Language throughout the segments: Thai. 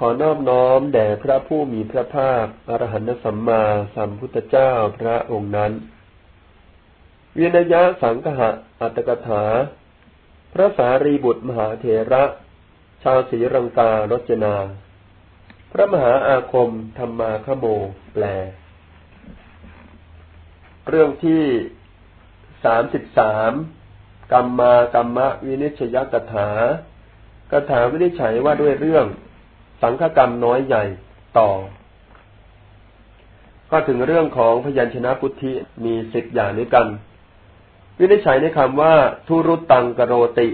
ขอนอบน้อมแด่พระผู้มีพระภาคอรหันตสัมมาสัมพุทธเจ้าพระองค์นั้นวินยะสังหะอัตถกถา พระสารีบุตรมหาเถระ ชาวศรีรังการจนา พระมหาอาคมธรรมาคโมแปล เรื่องที่สามสิบสามกรรมากรรมวินิชยกถากถาวินิจฉัยว่าด้วยเรื่อง สังฆกรรมน้อยใหญ่ต่อ ก็ถึงเรื่องของพยัญชนะพุทธิมีสิบอย่างด้วยกัน วินิจฉัยในคำว่า ทุรุตังกโรติ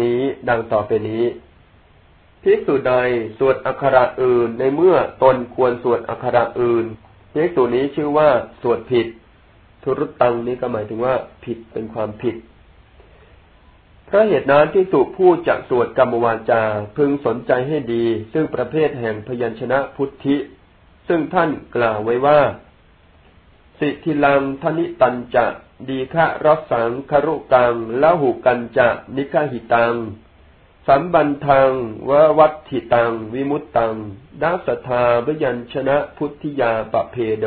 นี้ดังต่อไปนี้ภิกษุใดสวดอักขระอื่นในเมื่อตนควรสวดอักขระอื่นภิกษุนี้ชื่อว่าสวดผิด ทุรุตังนี้ก็หมายถึงว่าผิดเป็นความผิด พราะเหตุนั้นที่สุผู้จะสวดกรรมวาจาพึงสนใจให้ดี ซึ่งประเภทแห่งพยัญชนะพุทธิ ซึ่งท่านกล่าวไว้ว่า สิทิลังธนิตันจะ ดีฆะรัสังครุกังละหูกันจะ นิฆหิตัง สัมบันทังววัตถิตัง วิมุตตังดาสธาพยัญชนะพุทธิยาปะเพโด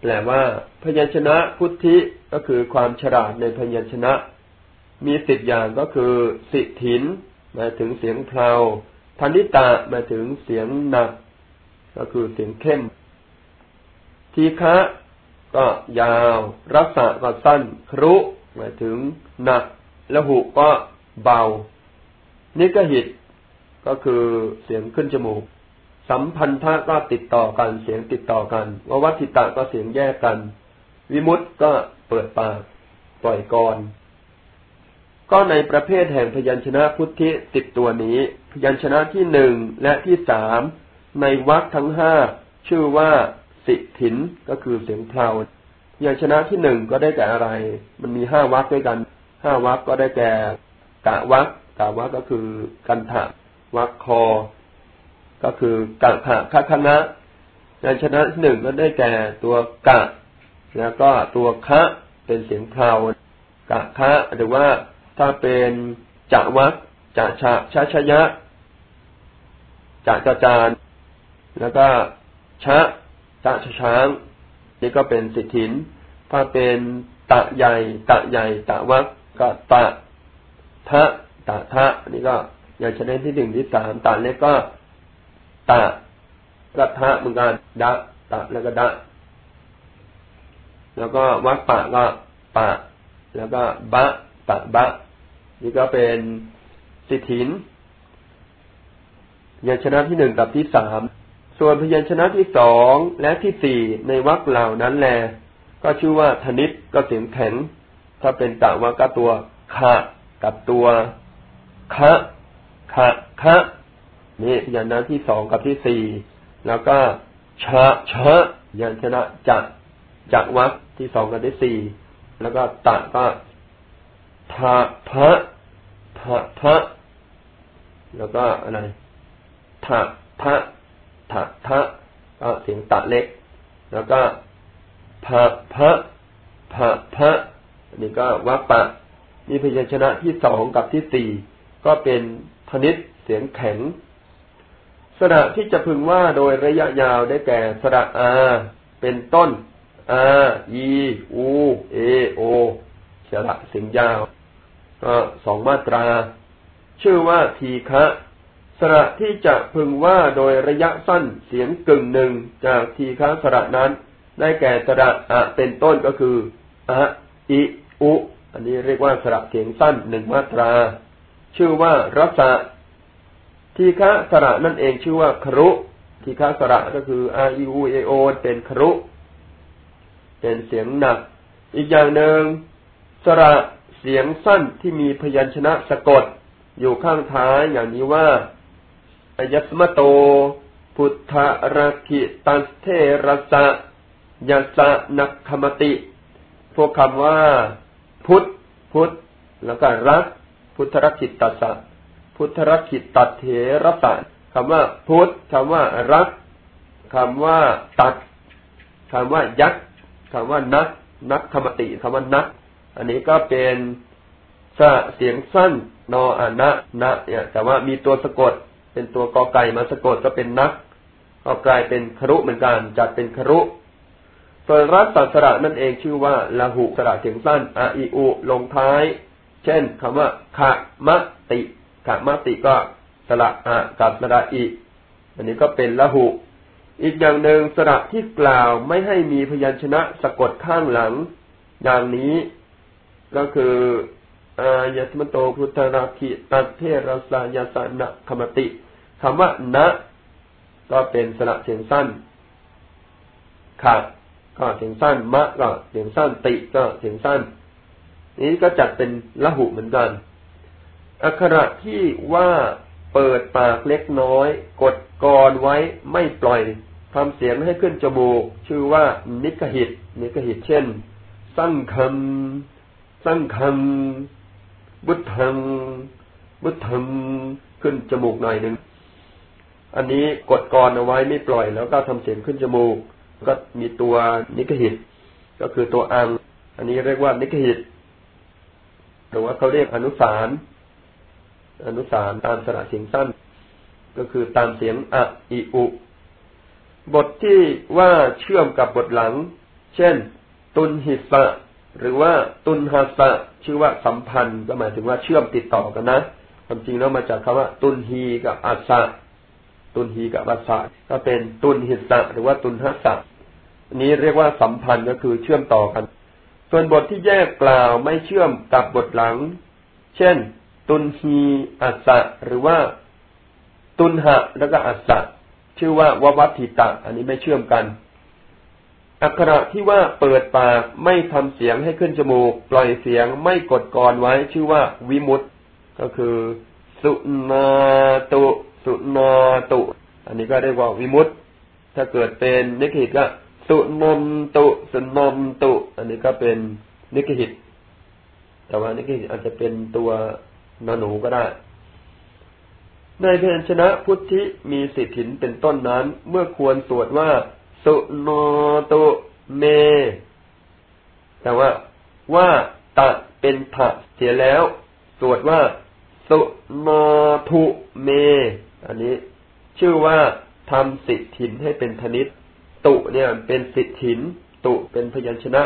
แปลว่า พยัญชนะพุทธิก็คือความฉลาดในพยัญชนะ มีสิบอย่างก็คือสิถินหมายถึงเสียงเพลาธนิตะหมายถึงเสียงหนัก ก็คือเสียงเข้ม ทีฆะก็ยาว รักษะก็สั้นครุหมายถึงหนักและหุก็เบา นิกหิต ก็คือเสียงขึ้นจมูก สัมพันธะก็ติดต่อกันเสียงติดต่อกันววัติตะก็เสียงแยกกัน วิมุตต์ก็เปิดปากปล่อยกร ก็ในประเภทแห่งพยัญชนะพุทธิสิบตัวนี้ พยัญชนะที่หนึ่งและที่สามในวรรคทั้งห้าชื่อว่าสิถินก็คือเสียงเพลาพยัญชนะที่หนึ่งก็ได้แก่อะไร มันมีห้าวรรคด้วยกันห้าวรรคก็ได้แก่กะวรรคกะวรรคก็คือกันถะวรรคคอ ก็คือกะถะคคณะพยัญชนะที่หนึ่งก็ได้แก่ตัวกะ แล้วก็ตัวคะเป็นเสียงเพลากะคะหรือว่า ถ้าเป็นจะวักจะชะชะชะยะจะจะจานแล้วก็ชะจะชะช้าง นี่ก็เป็นสิทธิน ถ้าเป็นตะใหญ่ ตะใหญ่ ตะวักก็ตะทะตะทะนี่ก็อย่างชนิดที่หนึ่งที่สามตะเล็กก็ ตะกระทะเหมือนกันดะตะแล้วก็ดะแล้วก็วักปะก็ปะ แล้วก็บะตะบะ นี่ก็เป็นสิทธินพยัญชนะที่หนึ่งกับที่สาม ส่วนพยัญชนะที่สองและที่สี่ในวรรคเหล่านั้นแล ก็ชื่อว่าธนิตก็เสียงแข็ง ถ้าเป็นตะวรรก็ตัวขะกับตัวคะคะคะนี่พยัญชนะที่สองกับที่สี่แล้วก็ชะชะพยัญชนะจักจักวรรคที่สองกับที่สี่แล้วก็ตะก็ทะพะ ทะทะแล้วก็อะไรทะทะทะทะก็เสียงตะเล็ก แล้วก็พะพะพะพะนี่ก็วัปปะมีพยัญชนะที่สองกับที่สี่ก็เป็นธนิตเสียงแข็งสระที่จะพึงว่าโดยระยะยาวได้แก่สระอา เป็นต้นอาอี อู เอ โอสระเสียงยาว สองมาตรา ชื่อว่าทีฆะสระที่จะพึงว่าโดยระยะสั้นเสียงกึ่งหนึ่งจากทีฆะสระนั้น ได้แก่สระอะเป็นต้นก็คืออะอิอุ อันนี้เรียกว่าสระเสียงสั้นหนึ่งมาตรา ชื่อว่ารัศทีฆะสระนั่นเองชื่อว่าครุทีฆะสระก็คืออาอิอูเอโอเป็นครุ เป็นเสียงหนัก อีกอย่างหนึ่งสระ เสียงสั้นที่มีพยัญชนะสะกด อยู่ข้างท้ายอย่างนี้ว่าอายสมโต พุทธรักิตัสเทรสะยัสะนักขมติ พวกคำว่า พุทธพุทธแล้วก็รัก พุทธรักิตัสสะพุทธรักิตัดเถรสะคำว่า พุทธคำว่ารักคำว่าตัดคำว่ายักคำว่านักนักขมติคำว่านัก อันนี้ก็เป็นสะเสียงสั้นนออนะนะเนี่ยแต่ว่ามีตัวสะกด เป็นตัวกอไก่มาสะกดก็เป็นนัก ก็กลายเป็นครุเหมือนกันจัดเป็นครุส่วนรัตสระนั่นเองชื่อว่าละหุสระเสียงสั้นอาอิอุลงท้าย เช่นคำว่าขะมะติขะมะติก็สระอะกับสระอิ อันนี้ก็เป็นละหุอีกอย่างหนึ่งสระที่กล่าวไม่ให้มีพยัญชนะสะกดข้างหลัง อย่างนี้ ก็คืออายสมโตพุทธราคิตัเทรสายาสนะคมติคำว่านะ ก็เป็นสระเสียงสั้นขาก็เสียงสั้น มะก็เสียงสั้น ติก็เสียงสั้น นี้ก็จัดเป็นละหุเหมือนกัน อักขระที่ว่าเปิดปากเล็กน้อย กดกรไว้ไม่ปล่อยทำเสียงให้ขึ้นจมูก ชื่อว่านิกหิต นิกหิตเช่น สั้งคำ สั้งคำบุตทังบุตทังขึ้นจมูกหน่อยหนึ่งอันนี้กดกรเอาไว้ไม่ปล่อยแล้วก็ทำเสียงขึ้นจมูก ก็มีตัวนิกหิต ก็คือตัวอัง อันนี้เรียกว่านิกหิตหรือว่าเขาเรียกอนุสารอนุสารตามสระเสียงสั้น ก็คือตามเสียงอะอิอุ บทที่ว่าเชื่อมกับบทหลัง เช่น ตุนหิสะ หรือว่าตุนหัสะชื่อว่าสัมพันธ์ ก็หมายถึงว่าเชื่อมติดต่อกันนะความจริงแล้วมาจากคำว่า ตุนฮีกับอัสะตุนฮีกับอัสะก็เป็นตุนหิสะหรือว่าตุนหัสะนี้เรียกว่าสัมพันธ์ก็คือเชื่อมต่อกัน ส่วนบทที่แยกกล่าวไม่เชื่อมกับบทหลัง เช่น ตุนฮีอัสะหรือว่า ตุนหะแล้วก็อัสสะชื่อว่าววัตถิตะ อันนี้ไม่เชื่อมกัน อักขระที่ว่าเปิดปากไม่ทำเสียงให้ขึ้นจมูก ปล่อยเสียงไม่กดกรไว้ชื่อว่าวิมุตต์ก็คือ สุนาตุ สุนาตุ อันนี้ก็เรียกว่าวิมุตต์ถ้าเกิดเป็นนิกิตก็สุนมตุสุนมตุ อันนี้ก็เป็นนิกิตแต่ว่านิกิตอาจจะเป็นตัวนหนูก็ได้ ในเพนชนะพุทธิมีสิทธินเป็นต้นนั้น เมื่อควรสวดว่า สุโนตุเม แต่ว่า ว่าตะเป็นถะเสียแล้ว สวดว่า สุโนทุเม อันนี้ ชื่อว่าทำสิทธินให้เป็นธนิตตุเนี่ยเป็นสิทธิน ตุเป็นพยัญชนะ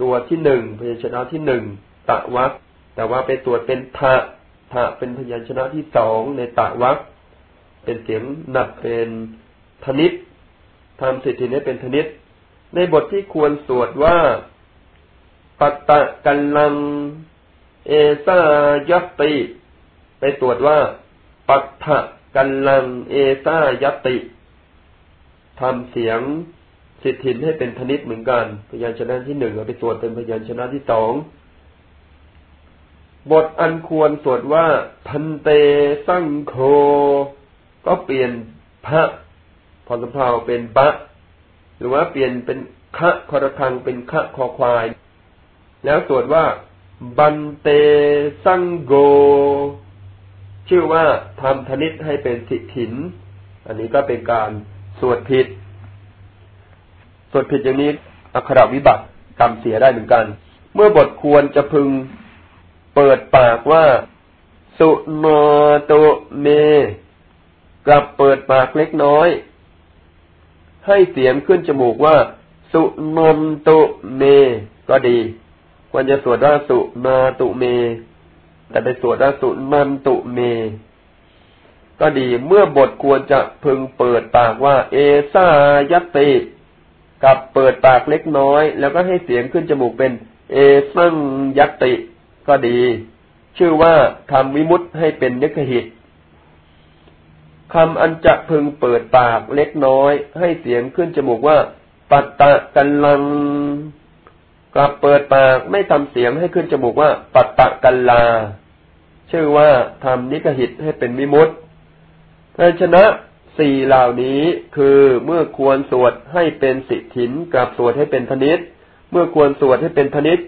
ตัวที่หนึ่งพยัญชนะที่หนึ่งตะวักแต่ว่าไปตรวจเป็นทะทะเป็นพยัญชนะที่สองในตะวักเป็นเสียงหนักเป็นธนิต ทำสิทธินี้เป็นธนิตในบทที่ควรสวดว่า ปัตตะกันลัง เอซายัตติ ไปตรวจว่า ปัตถะกันลัง เอซายัตติทำเสียงสิทธินให้เป็นธนิตเหมือนกันพยัญชนะที่หนึ่งเอาไปตรวจเป็นพยัญชนะที่สองบทอันควรสวดว่า พันเตสังโค ก็เปลี่ยนพระ อสมภาเป็นบะ หรือว่าเปลี่ยนเป็นคะคอระคังเป็นคะคอควาย แล้วสวดว่า บันเตสังโก ชื่อว่าทำธนิตให้เป็นสิถิน อันนี้ก็เป็นการสวดผิด สวดผิดอย่างนี้อักขรวิบัติกรรมเสียได้เหมือนกัน เมื่อบทควรจะพึงเปิดปากว่า สุโนตุเม กลับเปิดปากเล็กน้อย ให้เสียงขึ้นจมูกว่า สุนมตุเม ก็ดี ควรจะสวดว่าสุนาตุเม แต่ไปสวดว่าสุนันตุเม ก็ดีเมื่อบทควรจะพึงเปิดปากว่า เอซายติกับเปิดปากเล็กน้อย แล้วก็ให้เสียงขึ้นจมูกเป็น เอซังยติ ก็ดี ชื่อว่าทำวิมุตให้เป็นนึกหิต คำอันจะพึงเปิดปากเล็กน้อย ให้เสียงขึ้นจมูกว่า ปัตตะกันลัง กลับเปิดปากไม่ทำเสียงให้ขึ้นจมูกว่า ปัตตะกันลา ชื่อว่าทำนิกหิตให้เป็นวิมุตพยัญชนะสี่เหล่านี้คือเมื่อควรสวดให้เป็นสิทินกลับสวดให้เป็นธนิตเมื่อควรสวดให้เป็นธนิต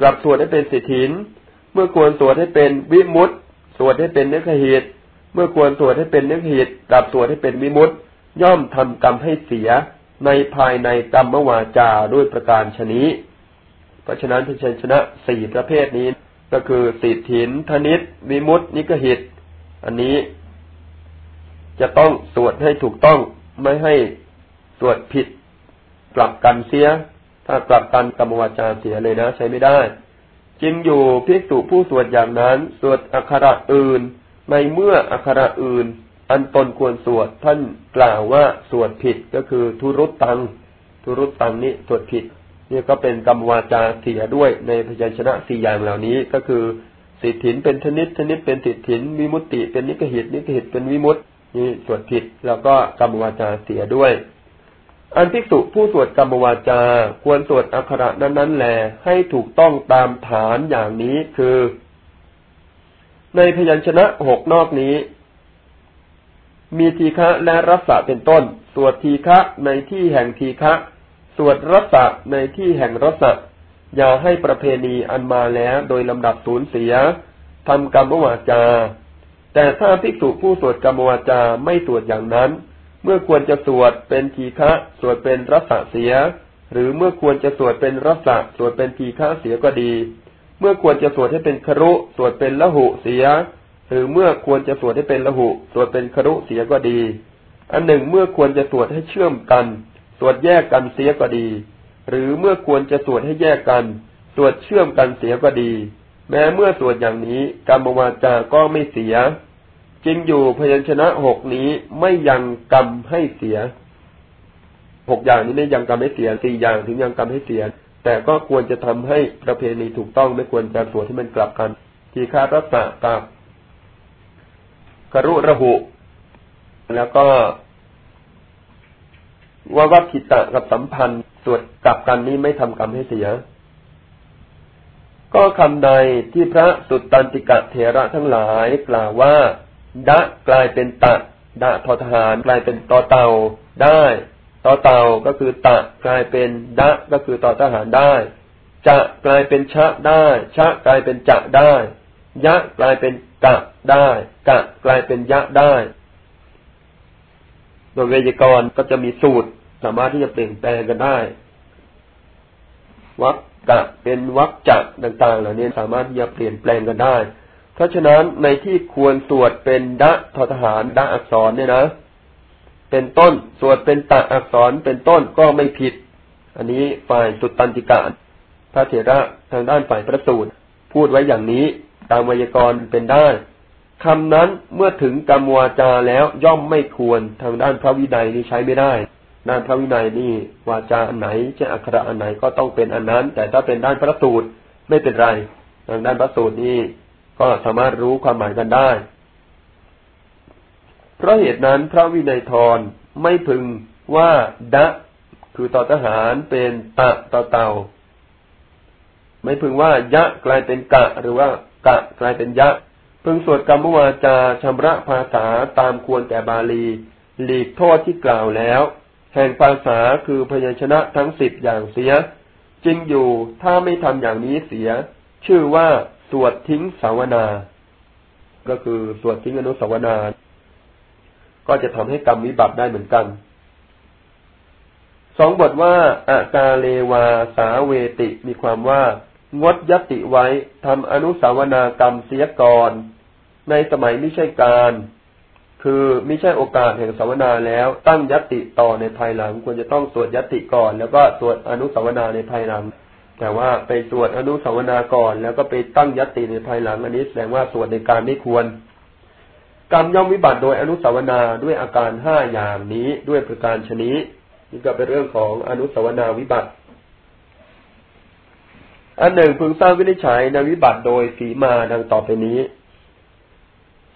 กลับสวดให้เป็นสิทิน เมื่อควรสวดให้เป็นวิมุตต์สวดให้เป็นนื้อหิต เมื่อควรสวดให้เป็นนื้อหิตกลับสวดให้เป็นวิมุตย่อมทำกรรมให้เสียในภายในกรรมวาจาด้วยประการชนี้ เพราะฉะนั้นพิชัยชนะสี่ประเภทนี้ ก็คือสิทธินธนิตวิมุตนิกหิต อันนี้ จะต้องสวดให้ถูกต้องไม่ให้สวดผิดกลับกันเสีย ถ้ากลับกันกรรมวาจาเสียเลยนะ ใช้ไม่ได้จริงอยู่ภิกษุผู้สวดอย่างนั้น สวดอักขระอื่น ในเมื่ออักขระอื่น อันตนควรสวดท่านกล่าวว่าสวดผิดก็คือทุรุตตัง ทุรุตตังนี้สวดผิดนี่ก็เป็นกรรมวาจาเสียด้วยในพยัญชนะสี่อย่างเหล่านี้ก็คือสิทธินเป็นชนิดชนิดเป็นสิทธินวิมุตติ เป็นนิกหิตนิกหิตเป็นวิมุตตินี่สวดผิดแล้วก็กรรมวาจาเสียด้วย อันภิกษุผู้สวดกรรมวาจา ควรสวดอักขระนั้นๆแลให้ถูกต้องตามฐานอย่างนี้คือ ในพยัญชนะหกนอกนี้ มีทีฆะและรัศะเป็นต้น สวดทีฆะในที่แห่งทีฆะสวดรัศะในที่แห่งรัศะอย่าให้ประเพณีอันมาแล้วโดยลำดับสูญเสียทำกรรมวาจา แต่ถ้าภิกษุผู้สวดกรรมวาจาไม่สวดอย่างนั้น เมื่อควรจะสวดเป็นทีฆะสวดเป็นรัศเสีย หรือเมื่อควรจะสวดเป็นรัศะสวดเป็นทีฆะเสียก็ดี เมื่อควรจะสวดให้เป็นครุสวดเป็นละหุเสีย หรือเมื่อควรจะสวดให้เป็นละหุสวดเป็นครุเสียก็ดี อันหนึ่งเมื่อควรจะสวดให้เชื่อมกัน สวดแยกกันเสียก็ดี หรือเมื่อควรจะสวดให้แยกกัน สวดเชื่อมกันเสียก็ดี แม้เมื่อสวดอย่างนี้กรรมวาจาก็ไม่เสียจริงอยู่พยัญชนะหกนี้ไม่ยังกรรมให้เสียหกอย่างนี้ไม่ยังกรรมให้เสียสี่อย่างถึงยังกรรมให้เสีย แต่ก็ควรจะทำให้ประเพณีถูกต้องไม่ควรจะสวที่มันกลับกัน ทีฆารัตะกับกรุระหุ แล้วก็ว่าวัตถิตะกับสัมพันธ์สวดกลับกันนี้ไม่ทำกรรมให้เสีย ก็คำใดที่พระสุตตันติกะเถระทั้งหลายกล่าวว่า ดะกลายเป็นตะดะทอทหารกลายเป็นตอเตาได้ ต่อเต่าก็คือตะกลายเป็นดะก็คือต่อทหารได้ จะกลายเป็นชะได้ ชะกลายเป็นจะได้ ยะกลายเป็นกะได้ กะกลายเป็นยะได้ โดยเวยากรณ์ก็จะมีสูตร สามารถที่จะเปลี่ยนแปลงกันได้วักกะเป็นวักจักต่าง ๆ เหล่านี้สามารถที่จะเปลี่ยนแปลงกันได้ เพราะฉะนั้นในที่ควรสวดเป็นดะททหารดะอักษรเนี่ยนะ เป็นต้น สวดเป็นตะอักษรเป็นต้นก็ไม่ผิด อันนี้ฝ่ายสุตตันติกาพระเถระทางด้านฝ่ายพระสูตร พูดไว้อย่างนี้ตามวยากรณ์เป็นได้คำนั้นเมื่อถึงกรรมวาจาแล้วย่อมไม่ควรทางด้านพระวินัยนี้ใช้ไม่ได้ด้านพระวินัยนี่วาจาอันไหนจะอักขระอันไหนก็ต้องเป็นอันนั้น แต่ถ้าเป็นด้านพระสูตรไม่เป็นไรทางด้านพระสูตรนี่ก็สามารถรู้ความหมายกันได้ เพราะเหตุนั้นพระวินัยทรไม่พึงว่า ดะ คือต่อทหารเป็นตะต่อเต่าไม่พึงว่ายะกลายเป็นกะ หรือว่ากะกลายเป็นยะ พึงสวดกรรมวาจาชำระภาษาตามควรแก่บาลี หลีกโทษที่กล่าวแล้ว แห่งภาษาคือพยัญชนะทั้งสิบอย่างเสียจริงอยู่ถ้าไม่ทำอย่างนี้เสีย ชื่อว่าสวดทิ้งสาวนา ก็คือสวดทิ้งอนุสาวนา ก็จะทำให้กรรมวิบัติได้เหมือนกันสองบทว่าอากาเลวาสาเวติมีความว่า งดยติไว้ทำอนุสาวนากรรมเสียก่อนในสมัยไม่ใช่การ คือไม่ใช่โอกาสแห่งสาวนาแล้วตั้งยติต่อในภายหลัง ควรจะต้องสวดยติก่อน แล้วก็สวดอนุสาวนาในภายหลัง แต่ว่าไปสวดอนุสาวนาก่อน แล้วก็ไปตั้งยติในภายหลังอันนี้แสดงว่าสวดในการไม่ควร กรรมย่อมวิบัติโดยอนุสาวนาด้วยอาการห้าอย่างนี้ด้วยประการชนี้นี่ก็เป็นเรื่องของอนุสาวนาวิบัติ อันหนึ่งพึงสร้างวินิจฉัยในวิบัติโดยสีมาดังต่อไปนี้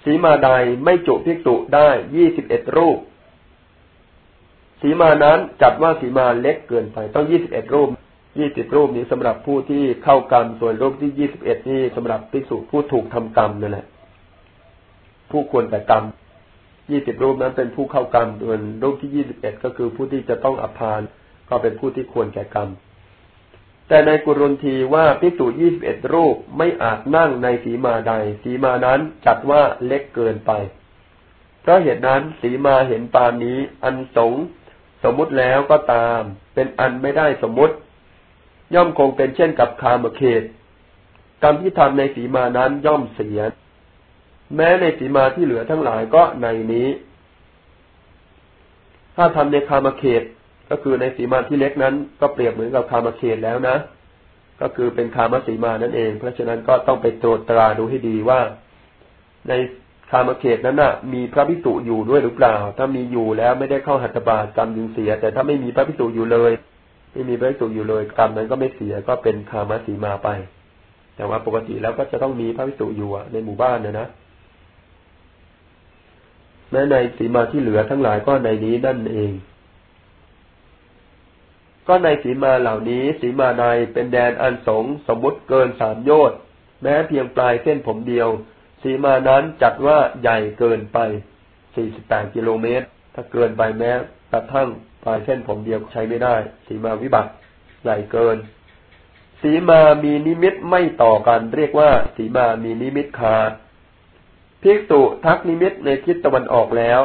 สีมาใดไม่จุภิกษุได้ยี่สิบเอ็ดรูป สีมานั้นจัดว่าสีมาเล็กเกินไปต้องยี่สิบเอ็ดรูปยี่สิบรูปนี้สำหรับผู้ที่เข้ากรรมส่วนรูปที่ยี่สิบเอ็ดนี่สำหรับภิกษุผู้ถูกทำกรรมนั่นแหละ ผู้ควรแต่กรรมยี่สิบรูปนั้นเป็นผู้เข้ากรรมส่วนรูปที่ยี่สิบเอ็ดก็คือผู้ที่จะต้องอภานก็เป็นผู้ที่ควรแก่กรรม แต่ในกุรุนทีว่าพิสูจยี่สิบเอ็ดรูปไม่อาจนั่งในสีมาใด สีมานั้นจัดว่าเล็กเกินไป เพราะเหตุนั้นสีมาเห็นปานนี้อันสงสมมุติแล้วก็ตาม เป็นอันไม่ได้สมมุติ ย่อมคงเป็นเช่นกับคามเขตกรรมที่ทำในสีมานั้นย่อมเสีย แม้ในสีมาที่เหลือทั้งหลายก็ในนี้ ถ้าทำในคามเขต ก็คือในสีมาที่เล็กนั้น ก็เปรียบเหมือนกับคามเขตแล้วนะ ก็คือเป็นคามสีมานั่นเอง เพราะฉะนั้นก็ต้องไปตรวจตราดูให้ดีว่า ในคามเขตนั้นน่ะ มีพระพิสุอยู่ด้วยหรือเปล่า ถ้ามีอยู่แล้วไม่ได้เข้าหัตถบาตกรรมยิงเสีย แต่ถ้าไม่มีพระพิสุอยู่เลย ไม่มีพระพิสุอยู่เลยกรรมนั้นก็ไม่เสียก็เป็นคามสีมาไป แต่ว่าปกติแล้วก็จะต้องมีพระพิสุอยู่ในหมู่บ้านนะนะ แม้ในสีมาที่เหลือทั้งหลายก็ในนี้นั่นเอง ก็ในสีมาเหล่านี้สีมาในเป็นแดนอันสงสมมุติเกินสามโยชน์แม้เพียงปลายเส้นผมเดียวสีมานั้นจัดว่าใหญ่เกินไปสี่สิบแปดกิโลเมตร ถ้าเกินไปแม้กระทั่งปลายเส้นผมเดียวใช้ไม่ได้ สีมาวิบัติใหญ่เกิน สีมามีนิมิตไม่ต่อกัน เรียกว่าสีมามีนิมิตขาด ภิกษุทักนิมิตในทิศตะวันออกแล้ว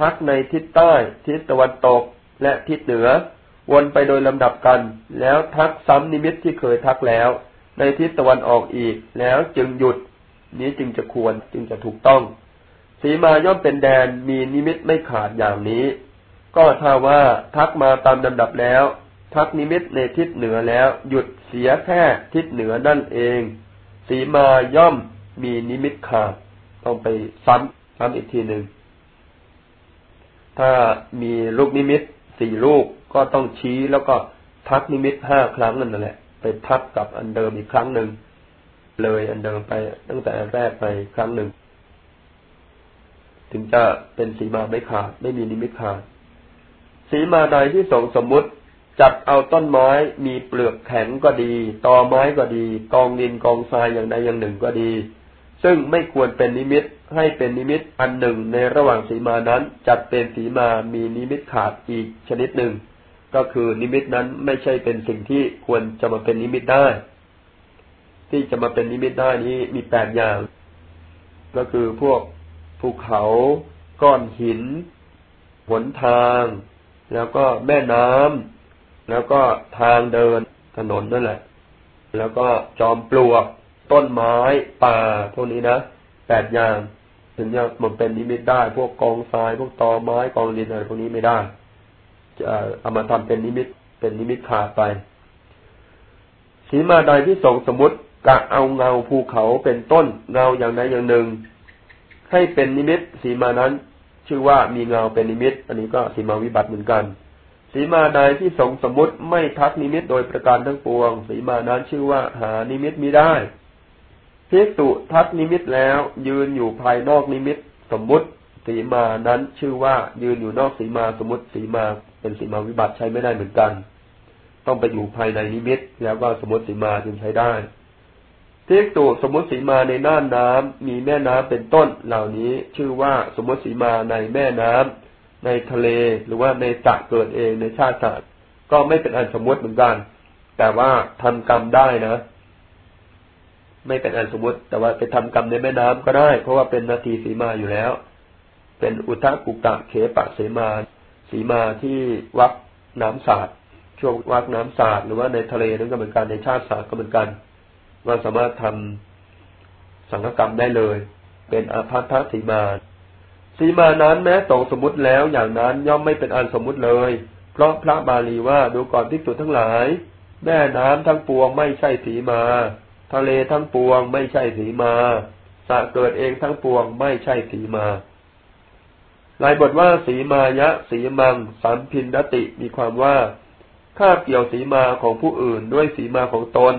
ทักในทิศใต้ ทิศตะวันตก และทิศเหนือ วนไปโดยลำดับกัน แล้วทักซ้ำนิมิตที่เคยทักแล้ว ในทิศตะวันออกอีก แล้วจึงหยุด นี้จึงจะควรจึงจะถูกต้อง สีมาย่อมเป็นแดนมีนิมิตไม่ขาดอย่างนี้ ก็ถ้าว่าทักมาตามลำดับแล้ว ทักนิมิตในทิศเหนือแล้ว หยุดเสียแค่ทิศเหนือนั่นเอง สีมาย่อมมีนิมิตขาด ต้องไปซ้ำซ้ำอีกทีหนึ่ง ถ้ามีลูกนิมิตสี่ลูกก็ต้องชี้แล้วก็ทักนิมิตห้าครั้งนั่นแหละ ไปทักกับอันเดิมอีกครั้งหนึ่ง เลยอันเดิมไปตั้งแต่แรกไปครั้งหนึ่ง ถึงจะเป็นสีมาไม่ขาด ไม่มีนิมิตขาด สีมาใดที่สงฆ์สมมุติจัดเอาต้นไม้มีเปลือกแข็งก็ดี ตอไม้ก็ดี กองดินกองทรายอย่างใดอย่างหนึ่งก็ดี ซึ่งไม่ควรเป็นนิมิตให้เป็นนิมิตอันหนึ่งในระหว่างสีมานั้น จัดเป็นสีมามีนิมิตขาดอีกชนิดหนึ่ง ก็คือนิมิตนั้นไม่ใช่เป็นสิ่งที่ควรจะมาเป็นนิมิตได้ ที่จะมาเป็นนิมิตได้นี้มีแปดอย่าง ก็คือพวกภูเขาก้อนหินหนทาง แล้วก็แม่น้ำแล้วก็ทางเดินถนนนั่นแหละ แล้วก็จอมปลวก ต้นไม้ป่าพวกนี้นะแปดอย่าง ถึงจะมันเป็นนิมิตได้ พวกกองทราย พวกตอไม้กองดินอะไรพวกนี้ไม่ได้จะเอามาทำเป็นนิมิตเป็นนิมิตขาดไปสีมาใดที่สงฆ์สมมติกะเอาเงาภูเขาเป็นต้นเงาอย่างใดอย่างหนึ่ง ให้เป็นนิมิตสีมานั้นชื่อว่ามีเงาเป็นนิมิต อันนี้ก็สีมาวิบัติเหมือนกันสีมาใดที่สงฆ์สมมติไม่ทักนิมิตโดยประการทั้งปวงสีมานั้นชื่อว่าหานิมิตมิได้ ภิกษุทักนิมิตแล้วยืนอยู่ภายนอกนิมิตสมมุติสีมานั้นชื่อว่ายืนอยู่นอกสีมาสมมติสีมาเป็นสีมาวิบัติใช้ไม่ได้เหมือนกัน ต้องไปอยู่ภายในนิมิต แล้วก็สมมติสีมาจึงใช้ได้ภิกษุสมมติสีมาในน่านน้ำมีแม่น้ำเป็นต้นเหล่านี้ชื่อว่าสมมติสีมาในแม่น้ำในทะเลหรือว่าในสระเกิดเองในชาติศาสตร์ก็ไม่เป็นอันสมมติเหมือนกัน แต่ว่าทำกรรมได้นะ ไม่เป็นอันสมมติ แต่ว่าไปทำกรรมในแม่น้ำก็ได้ เพราะว่าเป็นนาทีสีมาอยู่แล้ว เป็นอุทะกุกะเขปะเสมาสีมาที่วักน้ำสาดช่วงวักน้ำสาดหรือว่าในทะเลนั้นก็เหมือนกันในชาติศาสตร์ก็เหมือนกันว่าสามารถทำสังฆกรรมได้เลย เป็นอาภัทสีมาสีมานั้นแม้ตรงสมมติแล้วอย่างนั้นย่อมไม่เป็นอันสมมติเลย เพราะพระบาลีว่าดูก่อนที่สุดทั้งหลาย แม่น้ำทั้งปวงไม่ใช่สีมา ทะเลทั้งปวงไม่ใช่สีมาสะเกิดเองทั้งปวงไม่ใช่สีมาลายบทว่าสีมายะ สีมังสัมพินดติมีความว่าข้าเกี่ยวสีมาของผู้อื่นด้วยสีมาของตน